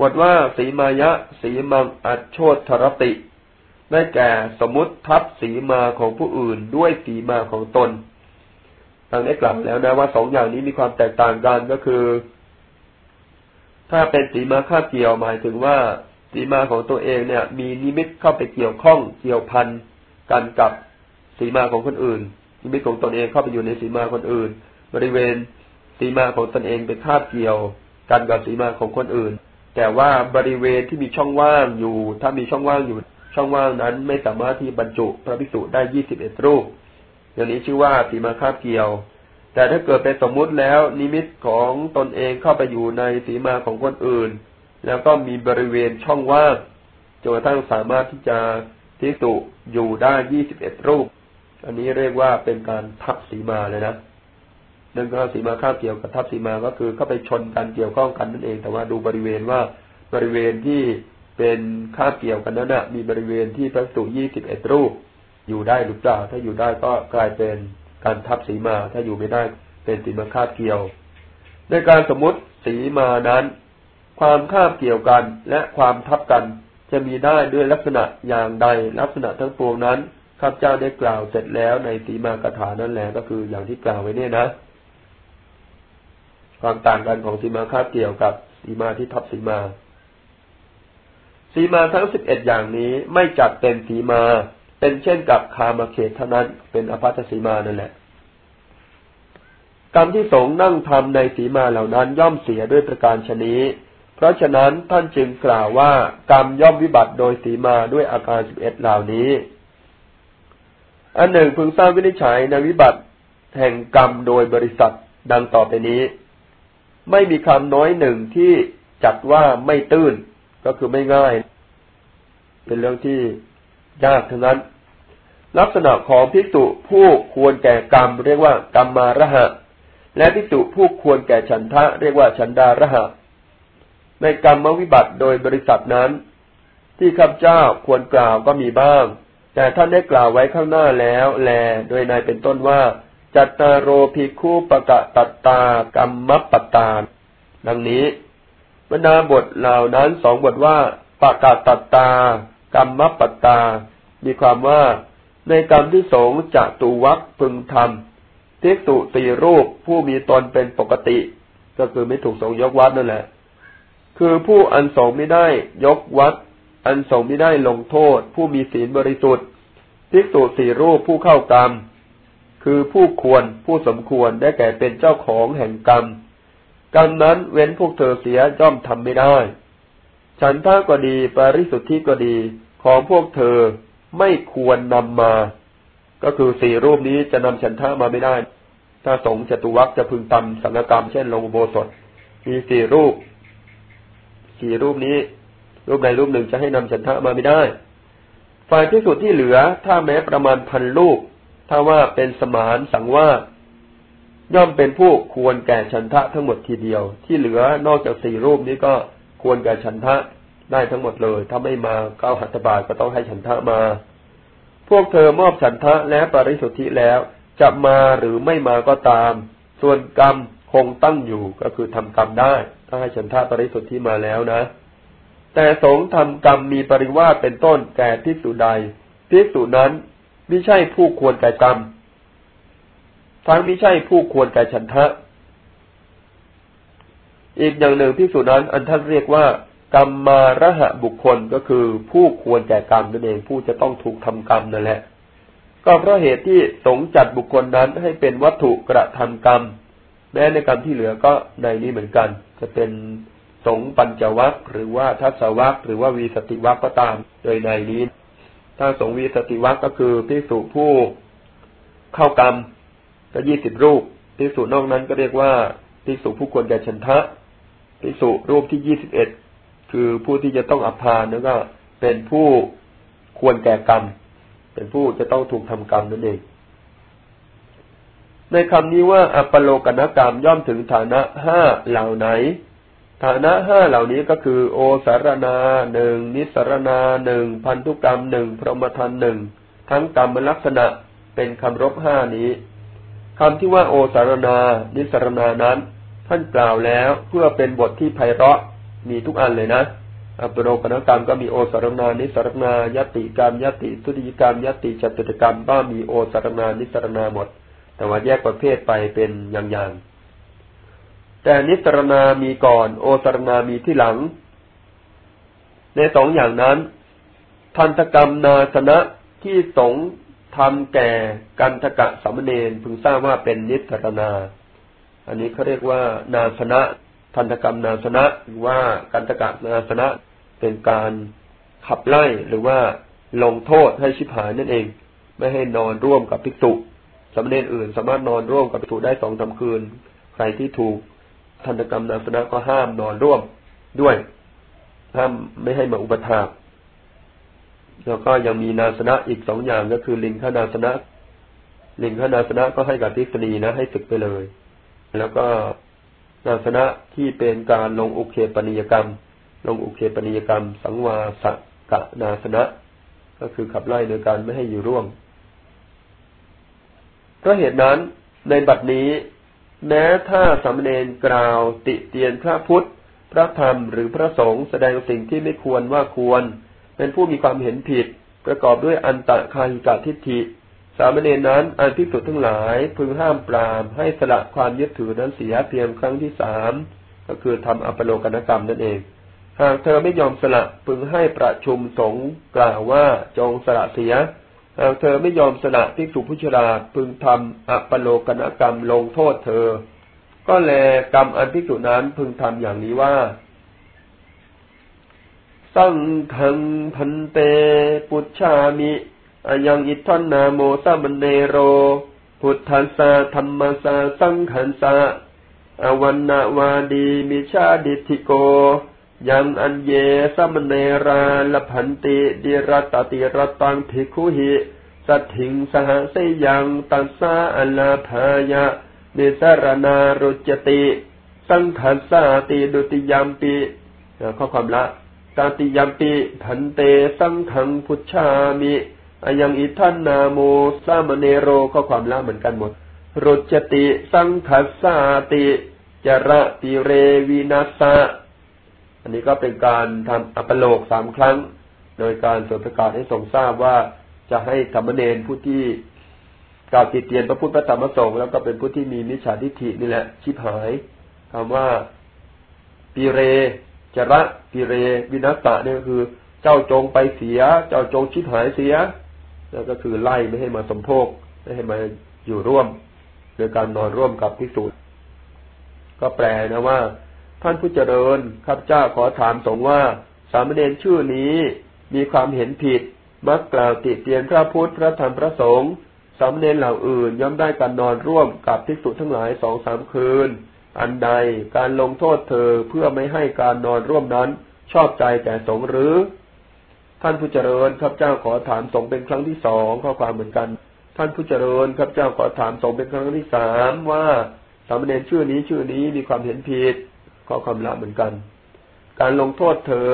บทว่าสีมายะ สีมังอัจโชตรติ ได้แก่สมมติทับสีมาของผู้อื่นด้วยสีมาของตนดังได้กล่าวแล้วนะว่าสองอย่างนี้มีความแตกต่างกันก็คือ ถ้าเป็นสีมาคาบเกี่ยวหมายถึงว่าสีมาของตัวเองเนี่ย มีนิมิตเข้าไปเกี่ยวข้องเกี่ยวพันกันกับสีมาของคนอื่น นิมิตของตนเองเข้าไปอยู่ในสีมาคนอื่น บริเวณสีมาของตนเองไปคาบเกี่ยวกันกับสีมาของคนอื่น แต่ว่าบริเวณที่มีช่องว่างอยู่ ถ้ามีช่องว่างอยู่ ช่องว่างนั้นไม่สามารถที่บรรจุพระภิกษุได้ยี่สิบเอ็ดรูปอย่างนี้ชื่อว่าสีมาคาบเกี่ยว แต่ถ้าเกิดเป็นสมมุติแล้ว นิมิตของตนเองเข้าไปอยู่ในสีมาของคนอื่น แล้วก็มีบริเวณช่องว่างจนกระทั่งสามารถที่จะทิสุอยู่ได้ยี่สิบเอ็ดรูป อันนี้เรียกว่าเป็นการทับสีมาเลยนะหนึ่งก็สีมาข้าเกี่ยวกับทับสีมาก็คือเข้าไปชนกันเกี่ยวข้องกันนั่นเอง แต่ว่าดูบริเวณว่าบริเวณที่เป็นข้าเกี่ยวกันนั้นนะมีบริเวณที่พระสุยี่สิบเอ็ดรูป อยู่ได้หรือเปล่าถ้าอยู่ได้ก็กลายเป็น การทับสีมาถ้าอยู่ไม่ได้เป็นสีมาคาบเกี่ยว ในการสมมติสีมานั้น ความคาบเกี่ยวกันและความทับกันจะมีได้ด้วยลักษณะอย่างใดลักษณะทั้งปวงนั้นข้าพเจ้าได้กล่าวเสร็จแล้วในสีมากถานั่นแหละก็คืออย่างที่กล่าวไว้เนี่ยนะ ความต่างกันของสีมาคาบเกี่ยวกับสีมาที่ทับสีมา สีมาทั้งสิบเอ็ดอย่างนี้ไม่จัดเป็นสีมา เป็นเช่นกับคามาเขตเท่านั้น เป็นอภัตสีมานั่นแหละ กรรมที่สงนั่งทำในสีมาเหล่านั้นย่อมเสียด้วยประการชนี้ เพราะฉะนั้นท่านจึงกล่าวว่ากรรมย่อมวิบัติโดยสีมาด้วยอาการสิบเอ็ดเหล่านี้ อันหนึ่งพึงทราบวินิจฉัยในวิบัติแห่งกรรมโดยบริษัทดังต่อไปนี้ ไม่มีคำน้อยหนึ่งที่จัดว่าไม่ตื้นก็คือไม่ง่าย เป็นเรื่องที่ ยากทั้งนั้น ลักษณะของภิกษุผู้ควรแก่กรรม เรียกว่ากรรมาระหะ และพิสุผู้ควรแก่ฉันทะ เรียกว่าฉันดาระหะ ในกรรมวิบัติโดยบริษัทนั้น ที่ข้าพเจ้าควรกล่าวก็มีบ้าง แต่ท่านได้กล่าวไว้ข้างหน้าแล้วแล โดยในเป็นต้นว่า จัตตาโรภิคูปะกะตัตตากรรมปตาดังนี้บรรดาบทเหล่านั้นสองบทว่าปะกะตัตตา กรรมปตา มีความว่า ในกรรมที่สงจะตุวักพึงทำภิกษุสีรูปผู้มีตนเป็นปกติ ก็คือไม่ถูกสงยกวัดนั่นแหละ คือผู้อันสงไม่ได้ยกวัด อันสงไม่ได้ลงโทษ ผู้มีศีลบริสุทธิ์ภิกษุสี่รูปผู้เข้ากรรม คือผู้ควรผู้สมควรได้แก่เป็นเจ้าของแห่งกรรมกรรมนั้นเว้นพวกเธอเสียย่อมทำไม่ได้ ฉันท่าก็ดี ปริสุทธิก็ดี ของพวกเธอไม่ควรนำมา ก็คือสี่รูปนี้จะนำฉันท่ามาไม่ได้ ถ้าสงจตุวักจะพึงทำสังกรรมเช่นลงโบสถมีสี่รูป สี่รูปนี้ รูปใดรูปหนึ่งจะให้นำฉันทะมาไม่ได้ ฝ่ายที่สุดที่เหลือ ถ้าแม้ประมาณพันลูกถ้าว่าเป็นสมานสังว่าย่อมเป็นผู้ควรแก่ฉันทะทั้งหมดทีเดียว ที่เหลือนอกจากสี่รูปนี้ก็ควรแก่ฉันทะ ได้ทั้งหมดเลย ถ้าไม่มาเก้าหัตถบาทก็ต้องให้ฉันทะมา พวกเธอมอบฉันทะและปริสุทธิแล้ว จะมาหรือไม่มาก็ตาม ส่วนกรรมคงตั้งอยู่ก็คือทำกรรมได้ ถ้าให้ฉันทาปริสุทธิมาแล้วนะ แต่สงทำกรรมมีปริวาสเป็นต้นแก่พิสุใดพิสุนั้นไม่ใช่ผู้ควรแก่กรรม ทั้งไม่ใช่ผู้ควรแก่ฉันทะ อีกอย่างหนึ่งพิสุนั้นอันท่านเรียกว่า กรรมมาระหะบุคคลก็คือผู้ควรแก่กรรมนั่นเองผู้จะต้องถูกทำกรรมนั่นแหละ ก็เพราะเหตุที่สงจัดบุคคลนั้นให้เป็นวัตถุกระทำกรรม แม้ในกรรมที่เหลือก็ในนี้เหมือนกัน จะเป็นสงปัญจวัคหรือว่าทัศวัคหรือว่าวีสติวัคก็ตาม โดยในนี้ ถ้าสงวีสติวัคก็คือพิสูผู้เข้ากรรมก็ยี่สิบรูปพิสูนอกนั้นก็เรียกว่าพิสูผู้ควรแก่ชันทะพิสูรูปที่ยี่สิบเอ็ด คือผู้ที่จะต้องอภานแล้วก็เป็นผู้ควรแก่กรรม เป็นผู้จะต้องถูกทำกรรมนั่นเอง ในคำนี้ว่าอัปโลกนกรรมย่อมถึงฐานะห้าเหล่าไหน ฐานะห้าเหล่านี้ก็คือ โอสารนาหนึ่งนิสารณาหนึ่งพันธุกรรมหนึ่งพรหมทันหนึ่งทั้งกรรมลักษณะเป็นคำรบห้านี้คำที่ว่าโอสารนา นิสารณานั้น ท่านกล่าวแล้วเพื่อเป็นบทที่ไพเราะ มีทุกอันเลยนะอัปโรปนกรรมก็มีโอสารนานิสรณายติกรรมยติทุติยกรรมยติจตุตกรรมก็มีโอสารนานิสรณาหมด แต่ว่าแยกประเภทไปเป็นอย่างๆแต่นิสรณามีก่อน โอสารนามีที่หลัง ในสองอย่างนั้นทันตกรรมนาสนะที่สงทำแก่กันทกะสามเณรพึงทราบว่าเป็นนิสรณาอันนี้เขาเรียกว่านาสนะ ทันตกรรมนาสนะหรือว่ากันตกะนาสนะเป็นการขับไล่หรือว่าลงโทษให้ชิบหายนั่นเอง ไม่ให้นอนร่วมกับภิกษุสมณเณรอื่น สามารถนอนร่วมกับภิกษุได้สองสาคืน ใครที่ถูกทันตกรรมนาสนะก็ห้ามนอนร่วมด้วยห้ามไม่ให้มาอุปถากแล้วก็ยังมีนาสนะอีกสองอย่างก็คือ ลิงขนาสนะลิงขนาสนะก็ให้กับทิศนีนะ ให้ศึกไปเลย แล้วก็ นาสนะที่เป็นการลงอุเคปนิยกรรม ลงอุเคปนิยกรรม สังวาสกะนาสนะ ก็คือขับไล่โดยการไม่ให้อยู่ร่วมเพราะเหตุนั้นในบัดนี้ แม้ถ้าสามเณรกล่าวติเตียนพระพุทธ พระธรรมหรือพระสงฆ์แสดงสิ่งที่ไม่ควรว่าควร เป็นผู้มีความเห็นผิด ประกอบด้วยอันตะคาหิกาทิฏฐิ สามเณรนั้นอันพิสุทั้งหลายพึงห้ามปรามให้สละความยึดถือนั้นเสียเพียงครั้งที่สามก็คือทำอัปโลกนกรรมนั่นเอง หากเธอไม่ยอมสละพึงให้ประชุมสงฆ์กล่าวว่าจงสละเสีย หากเธอไม่ยอมสละภิกษุผู้ชราพึงทำอัปโลกนกรรมลงโทษเธอ ก็แลกรรมอันภิกษุนั้นพึงทำอย่างนี้ว่าสังขังพันเต ปุชามิ อยังอิทันนาโมสามเนโร พุทธัสสะธรรมสะสังขันสะอวันนาวาดีมิชาดิธิโก ยังอันเยสมเนราลพันติดิรตติรตังภิกขุหิสัตถิงสหเสยังตัสสะอัลาภายะเนสรนารุจติสังขัสสาติดุติยามปิข้อความละตติยามปิพันเตสังขังพุทธามิ อยังอิทันนาโมสามเนโรก็ความละเหมือนกันหมดรุจติสังคัสสาติจระติเรวินัสสะอันนี้ก็เป็นการทำอัปโลกสามครั้ง โดยการสวดประกาศให้ทรงทราบว่าจะให้ธรรมเนรผู้ที่กล่าวติเตียนพระพุทธพระธรรมพระสงฆ์แล้วก็เป็นผู้ที่มีมิจฉาทิฏฐินี่แหละชิบหายคำว่าปีเรจระปีเรวินัสสะเนี่ยคือ เจ้าจงไปเสีย เจ้าจงชิบหายเสีย แล้วก็คือไล่ไม่ให้มาสมโภคไม่ให้มาอยู่ร่วมโดยการนอนร่วมกับพิสูจน์ก็แปลนะว่า ท่านผู้เจริญข้าพเจ้าขอถามสงว่า สามเณรชื่อนี้มีความเห็นผิด มักกล่าวติเตียนพระพุทธพระธรรมพระสงฆ์สามเณรเหล่าอื่นย่อมได้การนอนร่วมกับพิสุทั้งหลายสองสามคืน อันใดการลงโทษเธอเพื่อไม่ให้การนอนร่วมนั้นชอบใจแก่สงหรือ ท่านผู้เจริญครับเจ้าขอถามสงเป็นครั้งที่สองข้อความเหมือนกัน ท่านผู้เจริญครับเจ้าขอถามสงเป็นครั้งที่สามว่าสามเณรชื่อนี้ชื่อนี้มีความเห็นผิดข้อความละเหมือนกัน การลงโทษเธอ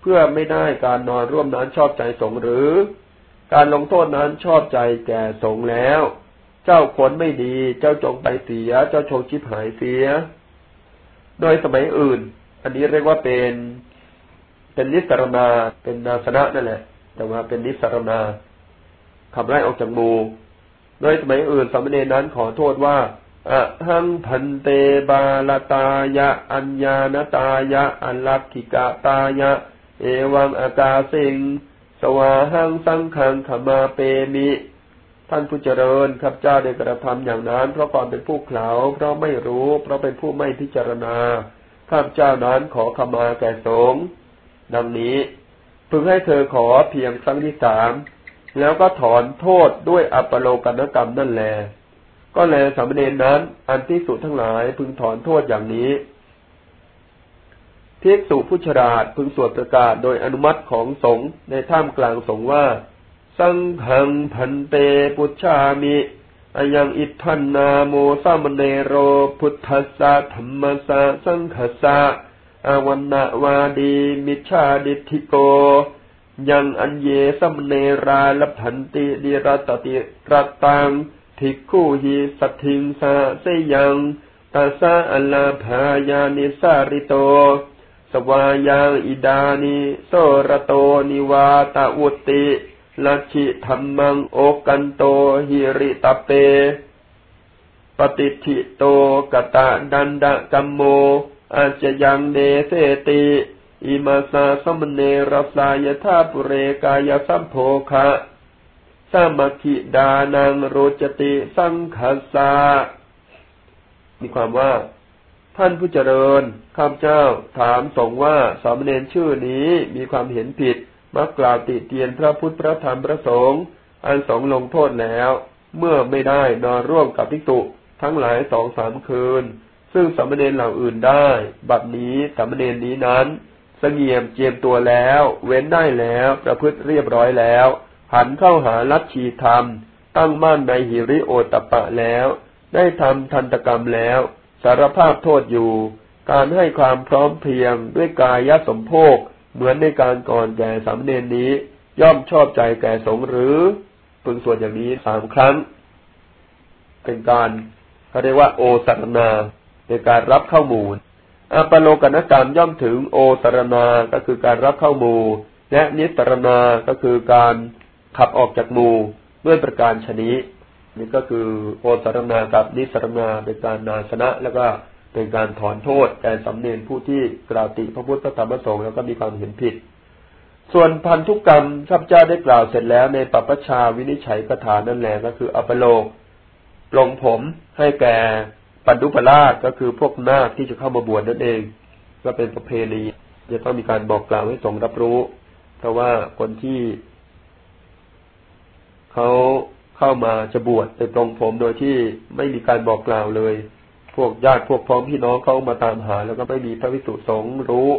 เพื่อไม่ได้การนอนร่วมนั้นชอบใจสงหรือ การลงโทษนั้นชอบใจแก่สงแล้ว เจ้าคนไม่ดี เจ้าจงไปเสีย เจ้าชคชิบหายเสีย โดยสมัยอื่น อันนี้เรียกว่าเป็น เป็นนิสรณาเป็นนาสนะนั่นแหละ แต่ว่าเป็นนิสรณาขับไล่ออกจากมูโดยสมัยอื่นสามเณีนั้นขอโทษว่าอะหังพันเตบาลตายะ อัญญานตายะ อัลลักขิกาตายะ เอวังอากาสิง สวาหังสังขังขมาเปมิ ท่านผู้เจริญครับเจ้าได้กระทำอย่างนั้น เพราะความเป็นผู้เขลาเพราะไม่รู้ เพราะเป็นผู้ไม่พิจารณาข้าพเจ้านั้นขอขมาแก่สงฆ์ ดังนี้พึงให้เธอขอเพียงครั้งที่สามแล้วก็ถอนโทษด้วยอัปโลกนกรรมนั่นแล ก็แลสามเณรนั้น อันที่สุทั้งหลายพึงถอนโทษอย่างนี้ภิกษุผู้ฉลาดพึงสวดประกาศโดยอนุมัติของสงฆ์ในท่ามกลางสงฆ์ว่า สังหังพันเตปุชามิอายังอิทันนาโมสามเนโร พุทธสสะธรรมสะสังขสะ อวันนาวาดี มิชาดิธิโก ยังอันเยสัมเนราลพันติดิรตติรตังทิคู่หิสัทิงสาเสยังตาสาอัลลาภายานิสาริโต สวายังอิดานิโสรโตนิวาตาอุติลัชิธรรมังโอกันโตหิริตเป ปฏิทิโตกตะดันดะกัมโม อาจจะยังเดเสติอิมาสาสมเนรสายธาปุเรกายสัมโภคะสามัคิดานังโรจติสังขาสามีความว่า ท่านผู้เจริญ ข้าพเจ้าถามสงว่าสามเณรชื่อนี้มีความเห็นผิด มักกล่าวติเตียนพระพุทธพระธรรมพระสงฆ์อันสองลงโทษแล้ว เมื่อไม่ได้นอนร่วมกับภิกษุทั้งหลายสองสามคืน ซึ่งสามเณรเหล่าอื่นได้ บัดนี้สามเณรนี้นั้นสงเงียมเจียมตัวแล้ว เว้นได้แล้ว ประพฤติเรียบร้อยแล้ว หันเข้าหาลัทธิธรรม ตั้งมั่นในหิริโอตปะแล้ว ได้ทำทันตกรรมแล้ว สารภาพโทษอยู่ การให้ความพร้อมเพียงด้วยกายสมโภคเหมือนในการก่อนแก่สามเณรนี้ ย่อมชอบใจแก่สงหรือพึงสวดอย่างนี้สามครั้ง เป็นการเขาเรียกว่าโอสารนา เป็นการรับเข้ามูลอปโลกนกรรมย่อมถึงโอสารนาก็คือการรับเข้ามูลและนิสรนาก็คือการขับออกจากมูด้วยประการชนิดนี่ก็คือโอสารนากับนิสรนาเป็นการนาชนะ แล้วก็เป็นการถอนโทษแก่สำเนียนผู้ที่กล่าวติพระพุทธธรรมประสงค์แล้วก็มีความเห็นผิด ส่วนพันธุกกรรมข้าพเจ้าได้กล่าวเสร็จแล้วในปัปชาวินิจฉัยคาถานั่นแหละก็คืออปโลกปลงผมให้แก่ ปันดุปราชก็คือพวกนาคที่จะเข้ามาบวชนั่นเอง ก็เป็นประเพณีจะต้องมีการบอกกล่าวให้สงรับรู้ เพราะว่าคนที่เขาเข้ามาจะบวชไปตรงผมโดยที่ไม่มีการบอกกล่าวเลย พวกญาติพวกพ้องพี่น้องเขามาตามหา แล้วก็ไม่มีพระวิสุสงฆ์รู้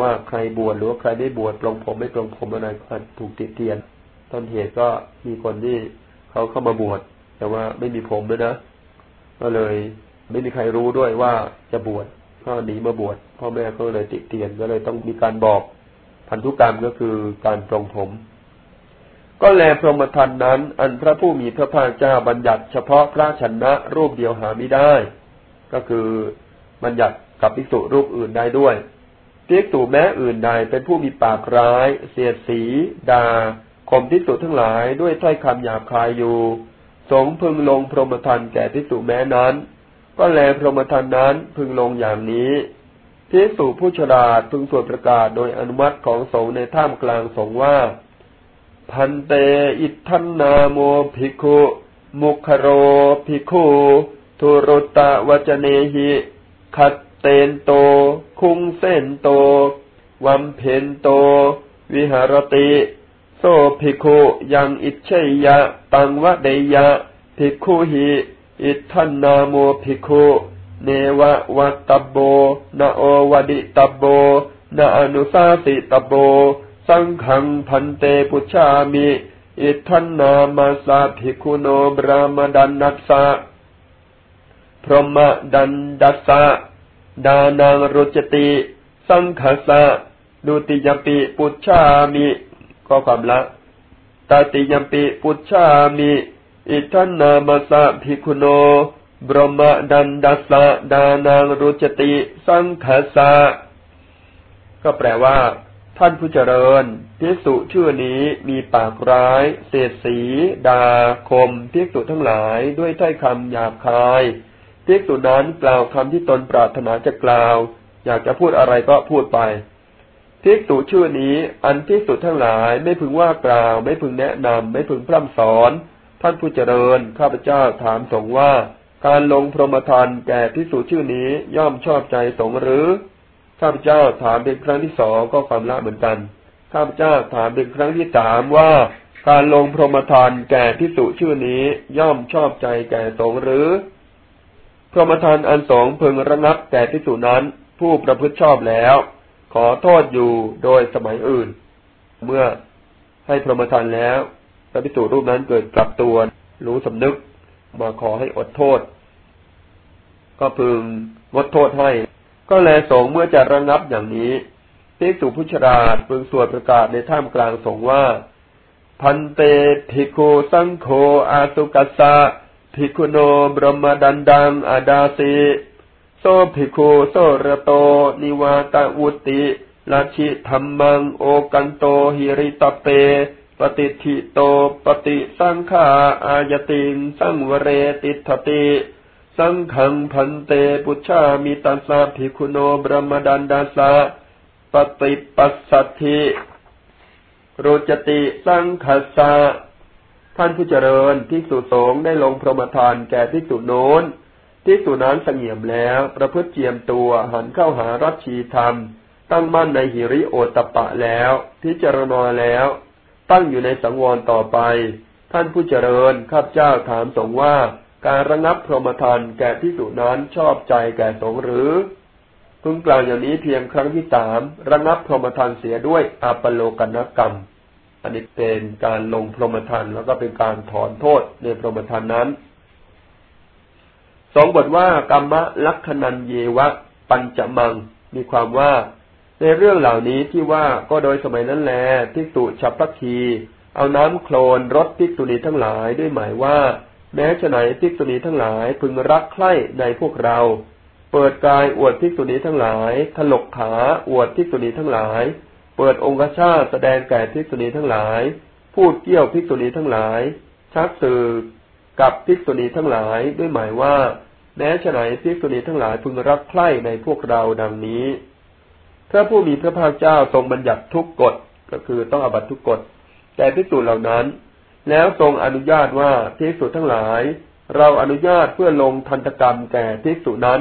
ว่าใครบวชหรือว่าใครไม่บวชปลงผมไม่ปลงผมอะไรก็ถูกติดเตียน ต้นเหตุก็มีคนที่เขาเข้ามาบวชแต่ว่าไม่มีผมด้วยนะ ก็เลย ไม่มีใครรู้ด้วยว่าจะบวชก็หนีมาบวชพ่อแม่ก็เลยติเตียนก็เลยต้องมีการบอกพันธุกรรมก็คือการปรงผม ก็แลพรหมทันนั้น อันพระผู้มีพระภาคเจ้าบัญญัติ เฉพาะพระชนะรูปเดียวหาไม่ได้ ก็คือบัญญัติกับภิกษุรูปอื่นได้ด้วยภิกษุแม้อื่นใดเป็นผู้มีปากร้าย เสียดสีดา่าข่มภิกษุทั้งหลายด้วยถ้อยคำหยาบคายอยู่ สงพึงลงพรหมทันแก่ภิกษุแม้นั้น ก็แลพรหมทันนั้นพึงลงอย่างนี้พิสูจผู้ฉลาดพึงสวดประกาศโดยอนุมัติของสงฆ์ในท่ามกลางสงฆ์ว่า พันเตอิทันนาโมภิกขุมุขโรภิกขุทุรุตะวจเนหิขัดเตนโต คุงเส้นโต วัมเพนโต วิหารติ โซภิกขุยังอิเชยะตังวะเดยะภิกขุหิ อิทันนาโมภิกขุเนวะวัตตโบนาโอวดิตโบนาอนุสาสิตโบ สังขังพันเตปุชามิอิทันนามาสาภิกขุโนบรามดันนัสสะพรหมดันดัสสะดานังรุจติ สังขสะดุติยปิปุชามิข้อความละตติยปิปุชามิ อิทันนามาสะภิกุโนบรมดันดัสสะดานังรุจติ สังขสะก็แปลว่า ท่านผู้เจริญพิสุชื่อนี้มีปากร้ายเศษสีดาคมพิสุทั้งหลายด้วยถ้อยคำหยาบคายพิสุนั้นกล่าวคำที่ตนปรารถนาจะกล่าว อยากจะพูดอะไรก็พูดไปพิสุชื่อนี้ อันพิสุทั้งหลายไม่พึงว่ากล่าว ไม่พึงแนะนำไม่พึงพร่ำสอน ท่านผู้เจริญ ข้าพเจ้าถามสงว่า การลงพรหมทานแก่พิสูจชื่อนี้ย่อมชอบใจสงหรือ ข้าพเจ้าถามเป็นครั้งที่สองก็ความละเหมือนกัน ข้าพเจ้าถามเป็นครั้งที่สามว่า การลงพรหมทานแก่พิสูจชื่อนี้ย่อมชอบใจแก่สงหรือ พรหมทานอันสองพึงระงับแก่พิสูจนั้นผู้ประพฤติชอบแล้ว ขอโทษอยู่โดยสมัยอื่น เมื่อให้พรหมทานแล้ว พระภิกษุรูปนั้นเกิดกลับตัว รู้สำนึกมาขอให้อดโทษ ก็พึงงดโทษให้ ก็แลสงเมื่อจะระงับอย่างนี้ภิกษุผู้ชราพึงสวดประกาศในท่ามกลางสงว่า พันเตภิกขุสังโฆอาสุกัสสะภิกขุโนบรมดันดังอาดาสิโซภิกขุโซระโต นิวาตาวุติลาชิธรรมังโอกันโตหิริตเป ปฏิทิโตปฏิสังขาอายติงสังวเรติทติสังขังพันเตปุชามิตัสสะภิคุโนบรมดันดาสะปฏิปัสสัทธิโรจติสังขสะท่านผู้เจริญที่สุสงได้ลงพรหมทานแก่ที่สุโน้นที่สุนั้นเสงี่ยมแล้ว ประพฤติเจียมตัวหันเข้าหารัชชีธรรม ตั้งมั่นในหิริโอตปะแล้ว พิจารณาแล้ว ตั้งอยู่ในสังวรต่อไป ท่านผู้เจริญข้าพเจ้าถามสงว่า การระงับพรหมทานแก่ที่สุนั้นชอบใจแก่สงหรือพึงกล่าวอย่างนี้เพียงครั้งที่สามระงับพรหมทานเสียด้วยอัปโลกนกรรม อันนี้เป็นการลงพรหมทานแล้วก็เป็นการถอนโทษในพรหมทานนั้น สองบทว่ากรรมลักขณันเยวะ ปัญจมัง มีความว่า ในเรื่องเหล่านี้ที่ว่าก็โดยสมัยนั้นแลทิสุฉับพักคี เอาน้ำโคลนรดภิกษุณีทั้งหลายด้วยหมายว่า แม้ฉะไหนภิกษุณีทั้งหลายพึงรักใคร่ในพวกเรา เปิดกายอวดภิกษุณีทั้งหลายถลกขาอวดภิกษุณีทั้งหลาย เปิดองค์ชาตแสดงแก่ภิกษุณีทั้งหลาย พูดเกี่ยวภิกษุณีทั้งหลาย ชักสื่อกับภิกษุณีทั้งหลายด้วยหมายว่า แม้ฉะไหนภิกษุณีทั้งหลายพึงรักใคร่ในพวกเราดังนี้ พระผู้มีพระภาคเจ้าทรงบัญญัติทุกกฎก็คือต้องอบัตทุกกฎแก่ภิกษุเหล่านั้น แล้วทรงอนุญาตว่าภิกษุทั้งหลาย เราอนุญาตเพื่อลงทันตกรรมแก่ภิกษุนั้น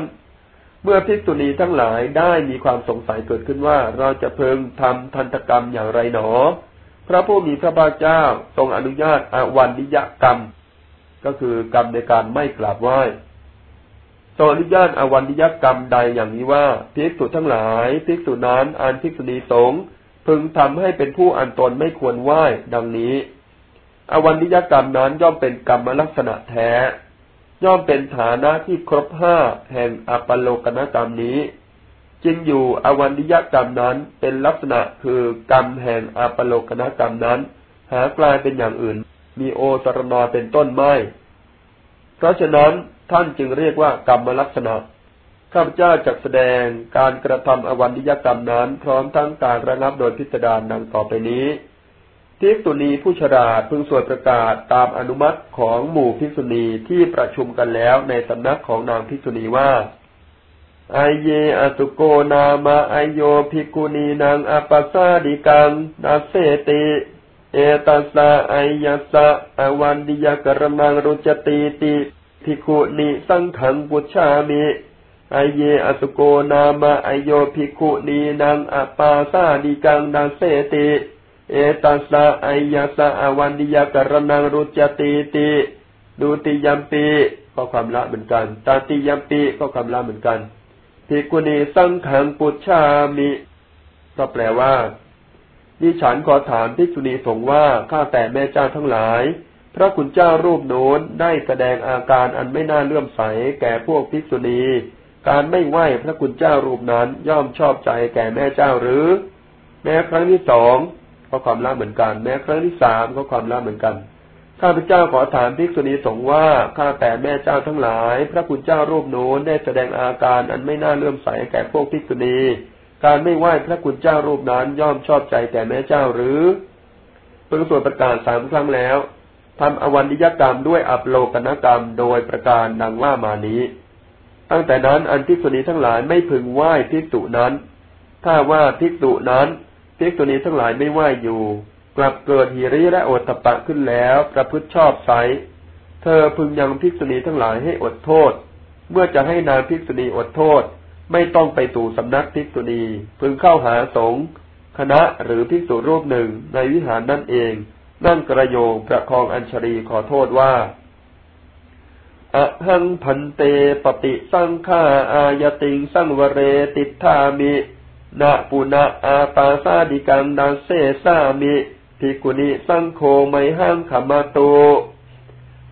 เมื่อภิกษุณีทั้งหลายได้มีความสงสัยเกิดขึ้นว่าเราจะเพิ่งทำทันตกรรมอย่างไรหนอ พระผู้มีพระภาคเจ้าทรงอนุญาตอวันนิยกรรม ก็คือกรรมในการไม่กราบไหว้ ทรงอนุญาตอวันนิยกรรมใดอย่างนี้ว่าภิกษุทั้งหลายภิกษุนั้นอันภิกษุณีสงฆ์พึงทำให้เป็นผู้อันตนไม่ควรไหว้ดังนี้ อวันนิยกรรมนั้นย่อมเป็นกรรมลักษณะแท้ ย่อมเป็นฐานะที่ครบห้าแห่งอปโลกนกรรมนี้จึงอยู่อวันนิยกรรมนั้นเป็นลักษณะคือกรรมแห่งอปโลกนกรรมนั้น หากลายเป็นอย่างอื่น มีโอตรนอเป็นต้นไม่ เพราะฉะนั้น ท่านจึงเรียกว่ากรรมลักษณะข้าพเจ้าจักแสดงการกระทำอวันนิยกรรมนั้น พร้อมทั้งการระงับโดยพิสดารดังต่อไปนี้ภิกษุณีผู้ฉลาดพึงสวดประกาศตามอนุมัติของหมู่ภิกษุณีที่ประชุมกันแล้วในสำนักของนางภิกษุณีว่าไอเยอสุโกนามาไอโยภิกุณีนางอปัสสาดิกังนาเสติเอตัสสะไอยัสสะอวันดิยกรมังรุจติติ ภิกุณีสังขังปุชามิไอเยอสุโกนามาไอโยภิกขุนีนางอปาซาดิกังดังเสติ เอตัสสะไอยาสะอวันดิยากรนังรุจติติดูติยัมปีก็ความละเหมือนกัน ตาติยัมปีก็ความละเหมือนกันภิกขุนีสังขังปุชามิก็แปลว่าดิฉันขอถามภิกษุณีสงว่าข้าแต่แม่เจ้าทั้งหลาย พระคุณเจ้ารูปโน้นได้แสดงอาการอันไม่น่าเลื่อมใสแก่พวกภิกษุณี การไม่ไหวพระคุณเจ้ารูปนั้นย่อมชอบใจแก่แม่เจ้าหรือ แม้ครั้งที่สองก็ความละเหมือนกัน แม้ครั้งที่สามก็ความละเหมือนกันข้าพเจ้าขอถามภิกษุณีสงฆ์ว่าข้าแต่แม่เจ้าทั้งหลาย พระคุณเจ้ารูปโน้นได้แสดงอาการอันไม่น่าเลื่อมใสแก่พวกภิกษุณี การไม่ไหวพระคุณเจ้ารูปนั้นย่อมชอบใจแก่แม่เจ้าหรือเพิ่งสวดประกาศสามครั้งแล้ว ทำอวันิยกรรมด้วยอัปโลกนกรรมโดยประการดังว่ามานี้ ตั้งแต่นั้นอันภิกษุณีทั้งหลายไม่พึงไหว้ภิกษุนั้น ถ้าว่าภิกษุนั้นภิกษุณีทั้งหลายไม่ไหว้อยู่ กลับเกิดหิริและโอตตะปะขึ้นแล้วประพฤติชอบไซเธอพึงยังภิกษุณีทั้งหลายให้อดโทษ เมื่อจะให้นางภิกษุณีอดโทษ ไม่ต้องไปตู่สำนักภิกษุณี พึงเข้าหาสงฆ์คณะหรือภิกษุรูปหนึ่งในวิหารนั่นเอง นั่งกระโยงประคองอัญชรีขอโทษว่าอะหังพันเตปฏิสังฆาอายติงสังวเรติทามินาปุณะอาปาซาดิกังดังเซสามิภิกุณิสังโฆไมหังขมาโต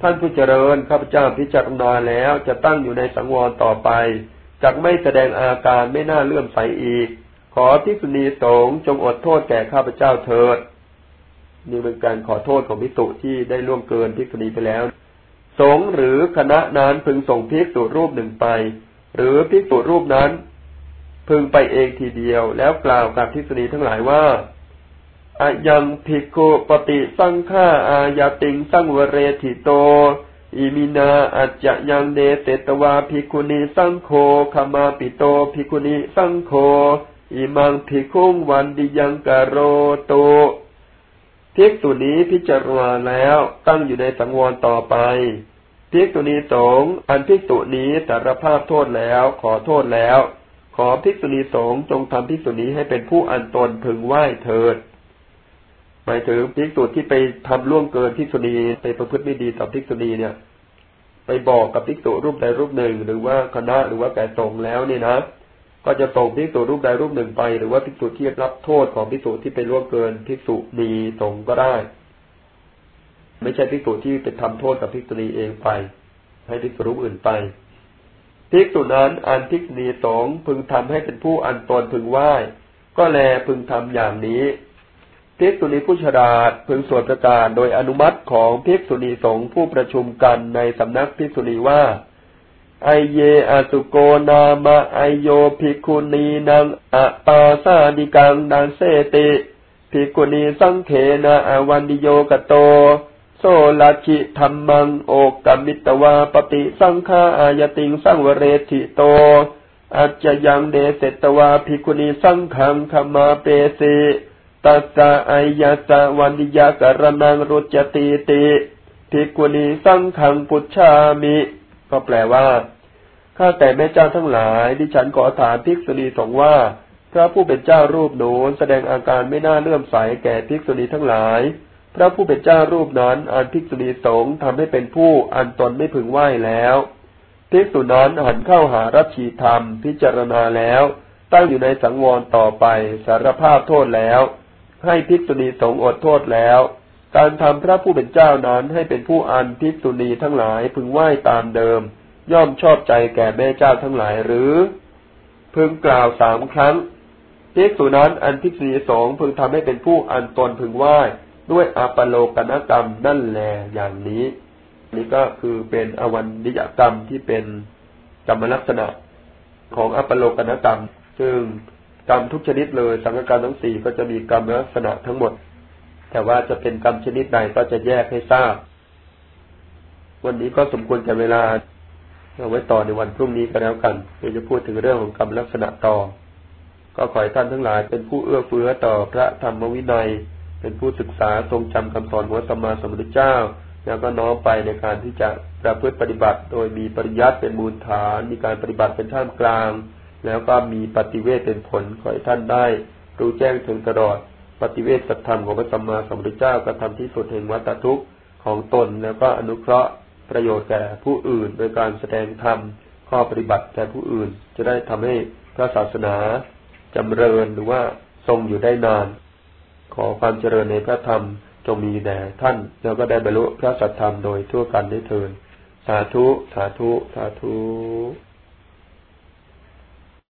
ท่านผู้เจริญข้าพเจ้าพิจารณาแล้วจะตั้งอยู่ในสังวรต่อไปจักไม่แสดงอาการไม่น่าเลื่อมใสอีก ขอภิกษุณีสงฆ์จงอดโทษแก่ข้าพเจ้าเถิด นี่เป็นการขอโทษของพิสุที่ได้ล่วงเกินภิกษุณีไปแล้ว สงหรือคณะนั้นพึงส่งภิกษุรูปหนึ่งไป หรือภิกษุรูปนั้น พึงไปเองทีเดียว แล้วกล่าวกับภิกษุณีทั้งหลายว่าอายังภิกขุปฏิสังฆาอาญาติงสังวเรติโตอิมินาอัจจะยังเดเตตวาภิกุณีสังโฆขมาปิโตภิกุณีสังโฆอิมังภิกุงวันดิยังกโรโต ภิกษุนี้พิจารณาแล้วตั้งอยู่ในสังวรต่อไปภิกษุณีสงฆ์อันภิกษุนี้สารภาพโทษแล้ว ขอโทษแล้ว ขอภิกษุณีสงฆ์จงทำภิกษุนี้ให้เป็นผู้อันตนพึงไหว้เถิดหมายถึงภิกษุที่ไปทำล่วงเกินภิกษุณีไปประพฤติไม่ดีต่อภิกษุณีเนี่ย ไปบอกกับภิกษุรูปใดรูปหนึ่งหรือว่าคณะหรือว่าแก่สงฆ์แล้วเนี่ยนะ ก็จะส่งภิกษุรูปใดรูปหนึ่งไป หรือว่าภิกษุที่รับโทษของภิกษุที่ไปล่วงเกินภิกษุณีสงก็ได้ ไม่ใช่ภิกษุที่ไปทำโทษกับภิกษุณีเองไป ให้ภิกษุรูปอื่นไปภิกษุนั้นอันภิกษุณีสงพึงทำให้เป็นผู้อันตนพึงไหว้ก็แลพึงทำอย่างนี้ภิกษุณีผู้ฉลาดพึงสวดประกาศโดยอนุมัติของภิกษุณีสงฆ์ผู้ประชุมกันในสำนักภิกษุณีว่า ไอเยอสุโกนามะไอโยภิกขุณีนางอะปาสาดิกังนางเสติภิกขุณีสังเขนะอวันดิโยกโต โซลาชิธรรมังโอกกมิตวาปฏิสังฆาอายติงสังวเรติโตอาจจะยังเดเสตวาภิกขุณีสังขังขมาเปสิตัสสะอายะสะวันดิยากรนังรุจติติภิกขุณีสังขังปุชามิ ก็แปลว่าข้าแต่แม่เจ้าทั้งหลาย ดิฉันขอถามภิกษุณีสงว่า พระผู้เป็นเจ้ารูปโน้นแสดงอาการไม่น่าเลื่อมใสแก่ภิกษุณีทั้งหลาย พระผู้เป็นเจ้ารูปนั้นอันภิกษุณีสงทำให้เป็นผู้อันตนไม่พึงไหวแล้วภิกษุนั้นหันเข้าหารัชีธรรม พิจารณาแล้ว ตั้งอยู่ในสังวรต่อไปสารภาพโทษแล้ว ให้ภิกษุณีสงอดโทษแล้ว การทำพระผู้เป็นเจ้านั้นให้เป็นผู้อันภิกษุณีทั้งหลายพึงไหว้ตามเดิม ย่อมชอบใจแก่แม่เจ้าทั้งหลายหรือ พึงกล่าวสามครั้งภิกษุนั้นอันภิกษุณีสงพึงทำให้เป็นผู้อันตนพึงไหว้ด้วยอาปโลกนกรรมนั่นแลอย่างนี้ นี่ก็คือเป็นอวันนิยกรรมที่เป็นกรรมลักษณะของอัปโลกนกรรม ซึ่งกรรมทุกชนิดเลยสังฆกรรมทั้งสี่ก็จะมีกรรมลักษณะทั้งหมด แต่ว่าจะเป็นกรรมชนิดใดก็จะแยกให้ทราบ วันนี้ก็สมควรแก่เวลาเอาไว้ต่อในวันพรุ่งนี้ก็แล้วกันเดี๋ยวจะพูดถึงเรื่องของกรรมลักษณะต่อ ก็ขอให้ท่านทั้งหลายเป็นผู้เอื้อเฟื้อต่อพระธรรมวินัย เป็นผู้ศึกษาทรงจำคำสอนของสัมมาสัมพุทธเจ้า แล้วก็น้อมไปในการที่จะประพฤติปฏิบัติ โดยมีปริยัติเป็นมูลฐาน มีการปฏิบัติเป็นท่ามกลาง แล้วก็มีปฏิเวทเป็นผลขอให้ท่านได้ รู้แจ้งถึงตลอด ปฏิเวทสัตธรรมของพระสัมมาสัมพุทธเจ้ากระทำที่สุดแห่งวัตทุกข์ของตนแล้วก็อนุเคราะห์ประโยชน์แก่ผู้อื่น โดยการแสดงธรรมข้อปฏิบัติแก่ผู้อื่น จะได้ทำให้พระศาสนาจำเริญหรือว่าทรงอยู่ได้นาน ขอความเจริญในพระธรรมจงมีแด่ท่าน แล้วก็ได้บรรลุพระสัทธรรมโดยทั่วกันได้เทินสาธุ สาธุ สาธุ